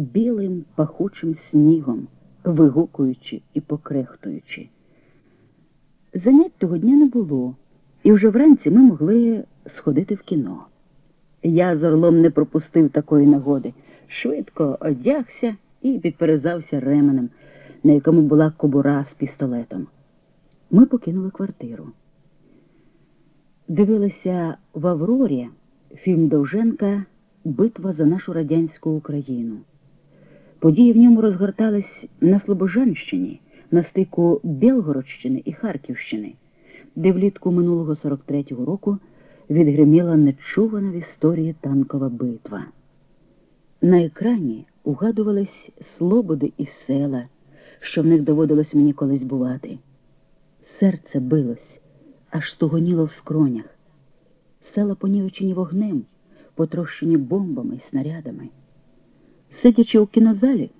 білим пахучим снігом, вигукуючи і покрехтуючи. Занять того дня не було, і вже вранці ми могли сходити в кіно. Я з орлом не пропустив такої нагоди, швидко одягся і підперезався ременем, на якому була кобура з пістолетом. Ми покинули квартиру. Дивилися в Аврорі фільм Довженка Битва за нашу радянську Україну. Події в ньому розгортались на Слобожанщині, на стику Білгородщини і Харківщини, де влітку минулого 43-го року відгриміла нечувана в історії танкова битва. На екрані угадувались слободи і села, що в них доводилось мені колись бувати. Серце билось, аж стогоніло в скронях. Села понівечені вогнем, потрощені бомбами і снарядами. Сидячи у кінозалі,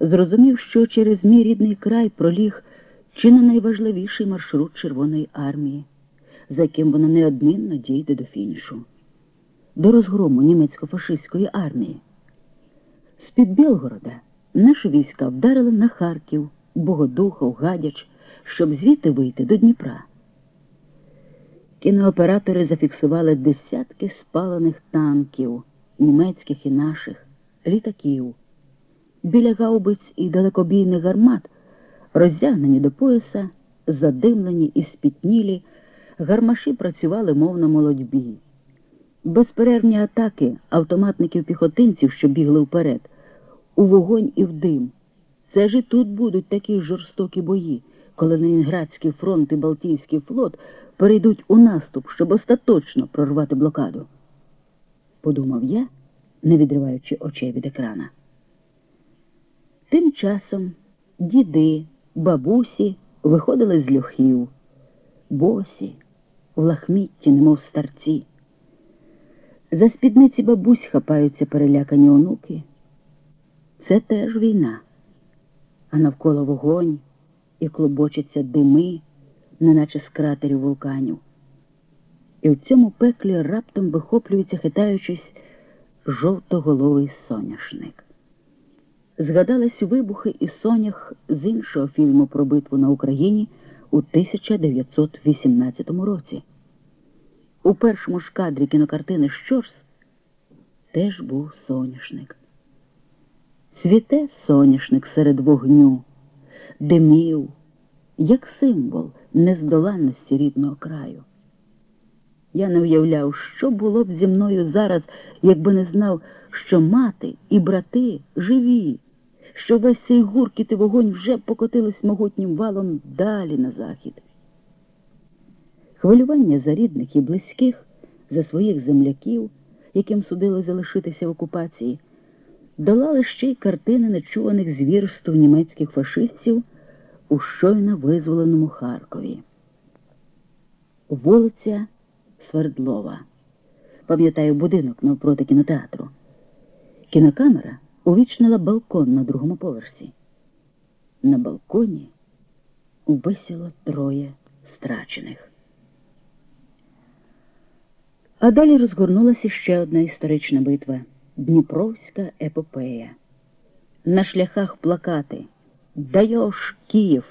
зрозумів, що через мій рідний край проліг чи не найважливіший маршрут Червоної армії, за яким вона неодмінно дійде до фінішу, до розгрому німецько-фашистської армії. З-під Білгорода наші війська вдарили на Харків, Богодухов, Гадяч, щоб звідти вийти до Дніпра. Кінооператори зафіксували десятки спалених танків, німецьких і наших, літаків. Біля гаубиць і далекобійних гармат, роздягнені до пояса, задимлені і спітнілі, гармаші працювали мов на молодьбі. Безперервні атаки автоматників-піхотинців, що бігли вперед, у вогонь і в дим. Це ж і тут будуть такі жорстокі бої, коли Ленінградський фронт і Балтійський флот перейдуть у наступ, щоб остаточно прорвати блокаду. Подумав я, не відриваючи очей від екрана. Тим часом діди, бабусі виходили з льохів, босі, в лахмітті, немов старці. За спідниці бабусь хапаються перелякані онуки. Це теж війна, а навколо вогонь і клубочаться дими, неначе з кратерів вулканів. І в цьому пеклі раптом вихоплюється, хитаючись, жовтоголовий соняшник. Згадались вибухи і сонях з іншого фільму про битву на Україні у 1918 році. У першому ж кадрі кінокартини Щорс теж був соняшник. Цвіте соняшник серед вогню, димів, як символ нездоланності рідного краю. Я не уявляв, що було б зі мною зараз, якби не знав, що мати і брати живі, що весь цей гуркіт і вогонь вже покотились могутнім валом далі на захід. Хвилювання за рідних і близьких, за своїх земляків, яким судило залишитися в окупації, долали ще й картини нечуваних звірств німецьких фашистів у щойно визволеному Харкові. Вулиця Свердлова. Пам'ятаю будинок навпроти кінотеатру. Кінокамера увічнила балкон на другому поверсі. На балконі висіло троє страчених. А далі розгорнулася ще одна історична битва Дніпровська епопея. На шляхах плакати Дайош Київ.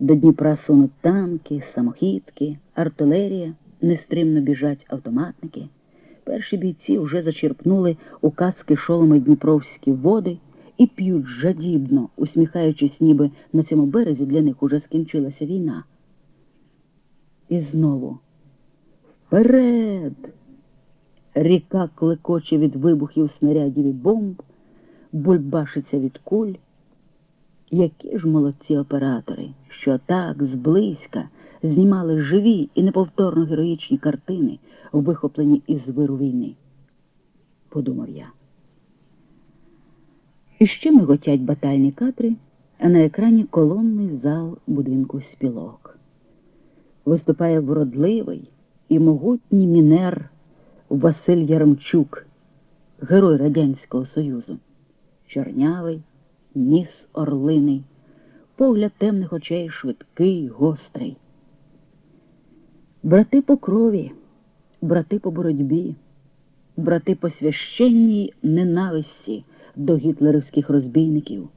До Дніпра сунуть танки, самохідки, артилерія, нестримно біжать автоматники. Перші бійці вже зачерпнули у каски шоломи Дніпровські води і п'ють жадібно, усміхаючись, ніби на цьому березі для них уже скінчилася війна. І знову вперед! Ріка клекоче від вибухів снарядів і бомб, бульбашиться від куль. Які ж молодці оператори, що так зблизька знімали живі і неповторно героїчні картини, вихоплені із виру війни, подумав я. І ще миготять батальні кадри, а на екрані колонний зал будинку спілок. Виступає вродливий і могутній мінер Василь Яремчук, герой Радянського Союзу, чорнявий, ніс орлиний, погляд темних очей швидкий, гострий. Брати по крові, брати по боротьбі, брати по священній ненависті до гітлерівських розбійників.